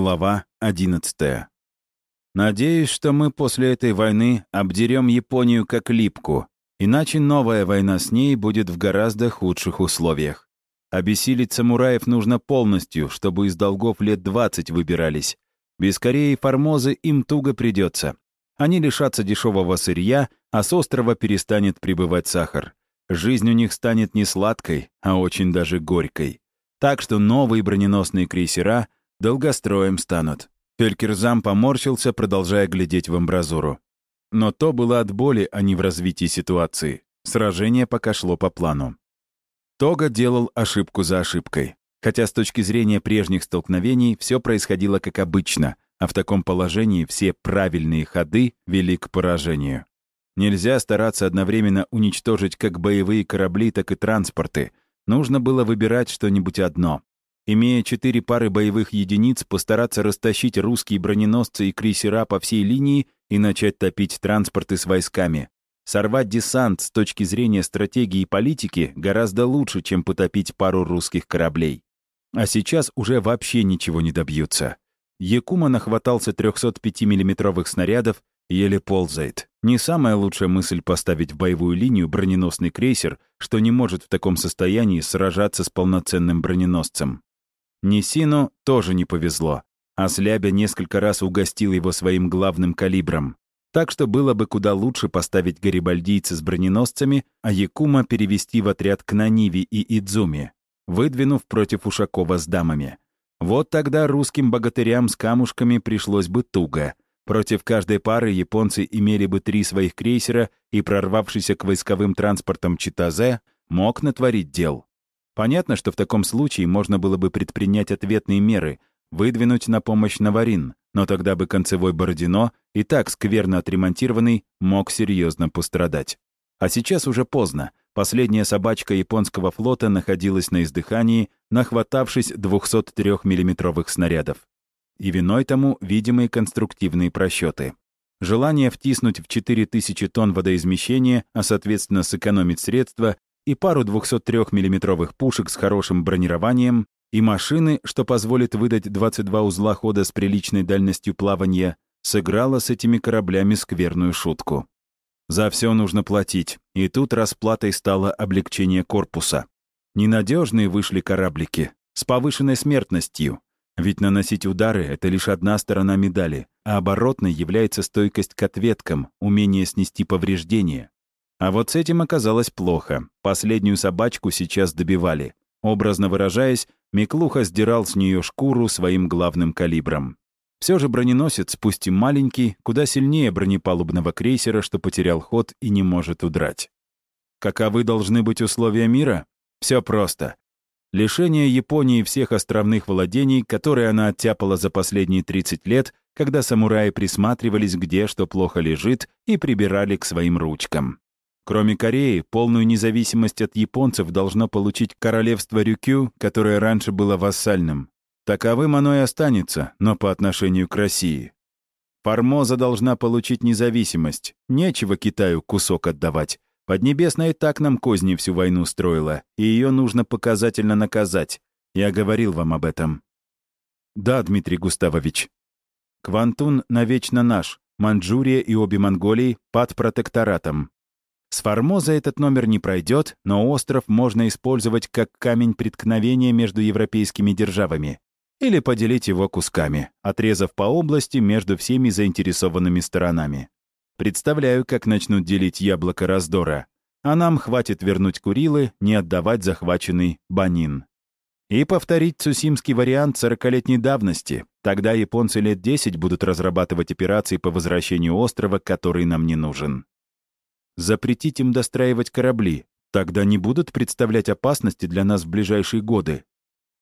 Глава 11. Надеюсь, что мы после этой войны обдерем Японию как липку, иначе новая война с ней будет в гораздо худших условиях. Обессилить самураев нужно полностью, чтобы из долгов лет 20 выбирались. Без Кореи и Формозы им туго придется. Они лишатся дешевого сырья, а с острова перестанет прибывать сахар. Жизнь у них станет не сладкой, а очень даже горькой. Так что новые броненосные крейсера — долгостроем станут». Фелькерзам поморщился, продолжая глядеть в амбразуру. Но то было от боли, а не в развитии ситуации. Сражение пока шло по плану. Тога делал ошибку за ошибкой. Хотя с точки зрения прежних столкновений все происходило как обычно, а в таком положении все правильные ходы вели к поражению. Нельзя стараться одновременно уничтожить как боевые корабли, так и транспорты. Нужно было выбирать что-нибудь одно имея четыре пары боевых единиц, постараться растащить русские броненосцы и крейсера по всей линии и начать топить транспорты с войсками. Сорвать десант с точки зрения стратегии и политики гораздо лучше, чем потопить пару русских кораблей. А сейчас уже вообще ничего не добьются. Якума нахватался 305 миллиметровых снарядов, еле ползает. Не самая лучшая мысль поставить в боевую линию броненосный крейсер, что не может в таком состоянии сражаться с полноценным броненосцем. Нисину тоже не повезло, а Слябя несколько раз угостил его своим главным калибром. Так что было бы куда лучше поставить гарибальдийца с броненосцами, а Якума перевести в отряд к Наниве и Идзуми, выдвинув против Ушакова с дамами. Вот тогда русским богатырям с камушками пришлось бы туго. Против каждой пары японцы имели бы три своих крейсера, и прорвавшийся к войсковым транспортам Читазе мог натворить дел. Понятно, что в таком случае можно было бы предпринять ответные меры, выдвинуть на помощь Наварин, но тогда бы концевой Бородино, и так скверно отремонтированный, мог серьезно пострадать. А сейчас уже поздно. Последняя собачка японского флота находилась на издыхании, нахватавшись 203 миллиметровых снарядов. И виной тому видимые конструктивные просчеты. Желание втиснуть в 4000 тонн водоизмещения, а соответственно сэкономить средства, и пару 203 миллиметровых пушек с хорошим бронированием, и машины, что позволит выдать 22 узла хода с приличной дальностью плавания, сыграла с этими кораблями скверную шутку. За все нужно платить, и тут расплатой стало облегчение корпуса. Ненадежные вышли кораблики, с повышенной смертностью. Ведь наносить удары — это лишь одна сторона медали, а оборотной является стойкость к ответкам, умение снести повреждения. А вот с этим оказалось плохо. Последнюю собачку сейчас добивали. Образно выражаясь, Миклуха сдирал с нее шкуру своим главным калибром. Все же броненосец, пусть и маленький, куда сильнее бронепалубного крейсера, что потерял ход и не может удрать. Каковы должны быть условия мира? Все просто. Лишение Японии всех островных владений, которые она оттяпала за последние 30 лет, когда самураи присматривались, где что плохо лежит, и прибирали к своим ручкам. Кроме Кореи, полную независимость от японцев должно получить королевство Рюкю, которое раньше было вассальным. Таковым оно и останется, но по отношению к России. Формоза должна получить независимость. Нечего Китаю кусок отдавать. Поднебесная и так нам козни всю войну строила, и ее нужно показательно наказать. Я говорил вам об этом. Да, Дмитрий Густавович. Квантун навечно наш. Манчжурия и обе Монголии под протекторатом. С Формоза этот номер не пройдет, но остров можно использовать как камень преткновения между европейскими державами или поделить его кусками, отрезав по области между всеми заинтересованными сторонами. Представляю, как начнут делить яблоко раздора. А нам хватит вернуть Курилы, не отдавать захваченный Банин. И повторить цусимский вариант сорокалетней давности. Тогда японцы лет 10 будут разрабатывать операции по возвращению острова, который нам не нужен запретить им достраивать корабли. Тогда не будут представлять опасности для нас в ближайшие годы.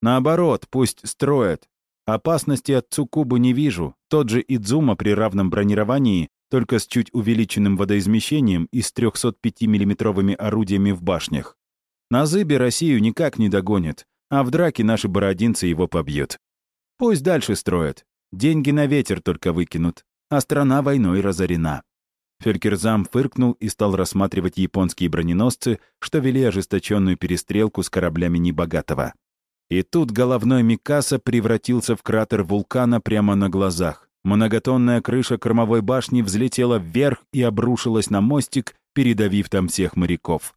Наоборот, пусть строят. Опасности от Цукубы не вижу. Тот же Идзума при равном бронировании, только с чуть увеличенным водоизмещением и с 305 миллиметровыми орудиями в башнях. На зыбе Россию никак не догонит, а в драке наши бородинцы его побьют. Пусть дальше строят. Деньги на ветер только выкинут, а страна войной разорена. Фелькерзам фыркнул и стал рассматривать японские броненосцы, что вели ожесточенную перестрелку с кораблями Небогатого. И тут головной Микаса превратился в кратер вулкана прямо на глазах. Многотонная крыша кормовой башни взлетела вверх и обрушилась на мостик, передавив там всех моряков.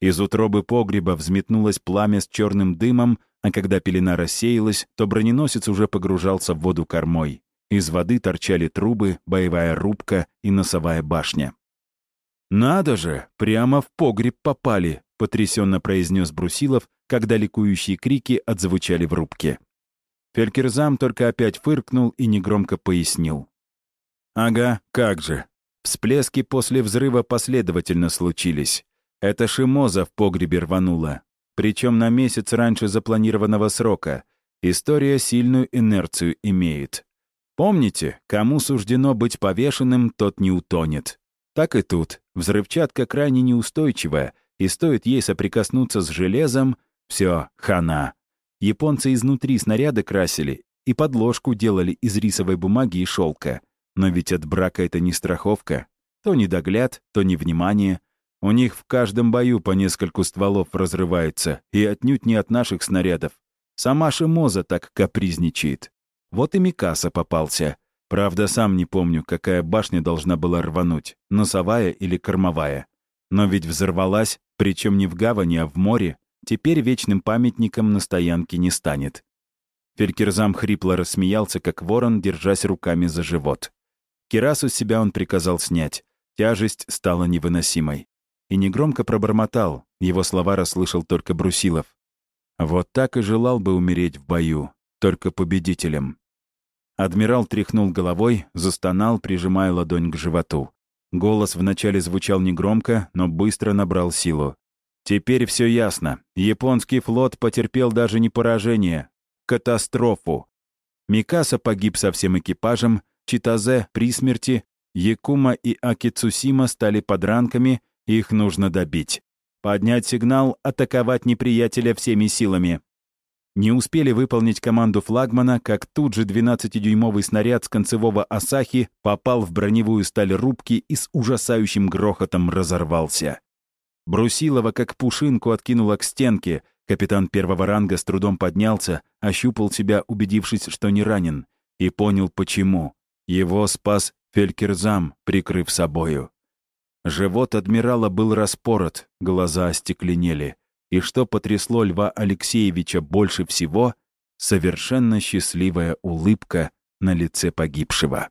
Из утробы погреба взметнулось пламя с черным дымом, а когда пелена рассеялась, то броненосец уже погружался в воду кормой. Из воды торчали трубы, боевая рубка и носовая башня. «Надо же, прямо в погреб попали», — потрясенно произнес Брусилов, когда ликующие крики отзвучали в рубке. Фелькерзам только опять фыркнул и негромко пояснил. «Ага, как же. Всплески после взрыва последовательно случились. Это Шимоза в погребе рванула. Причем на месяц раньше запланированного срока. История сильную инерцию имеет. Помните, кому суждено быть повешенным, тот не утонет. Так и тут. Взрывчатка крайне неустойчивая, и стоит ей соприкоснуться с железом, все, хана. Японцы изнутри снаряды красили и подложку делали из рисовой бумаги и шелка. Но ведь от брака это не страховка. То недогляд, то невнимание, у них в каждом бою по нескольку стволов разрывается, и отнюдь не от наших снарядов. Сама Шимоза так капризничает. Вот и Микаса попался. Правда, сам не помню, какая башня должна была рвануть, носовая или кормовая. Но ведь взорвалась, причем не в гавани, а в море. Теперь вечным памятником на стоянке не станет. Фелькерзам хрипло рассмеялся, как ворон, держась руками за живот. Кирасу себя он приказал снять. Тяжесть стала невыносимой и негромко пробормотал, его слова расслышал только Брусилов. «Вот так и желал бы умереть в бою, только победителем». Адмирал тряхнул головой, застонал, прижимая ладонь к животу. Голос вначале звучал негромко, но быстро набрал силу. «Теперь все ясно. Японский флот потерпел даже не поражение, катастрофу. Микаса погиб со всем экипажем, Читазе при смерти, Якума и Акицусима стали подранками, их нужно добить. Поднять сигнал, атаковать неприятеля всеми силами. Не успели выполнить команду флагмана, как тут же 12-дюймовый снаряд с концевого «Асахи» попал в броневую сталь рубки и с ужасающим грохотом разорвался. Брусилова как пушинку откинула к стенке. Капитан первого ранга с трудом поднялся, ощупал себя, убедившись, что не ранен, и понял, почему. Его спас Фелькерзам, прикрыв собою. Живот адмирала был распорот, глаза остекленели. И что потрясло Льва Алексеевича больше всего — совершенно счастливая улыбка на лице погибшего.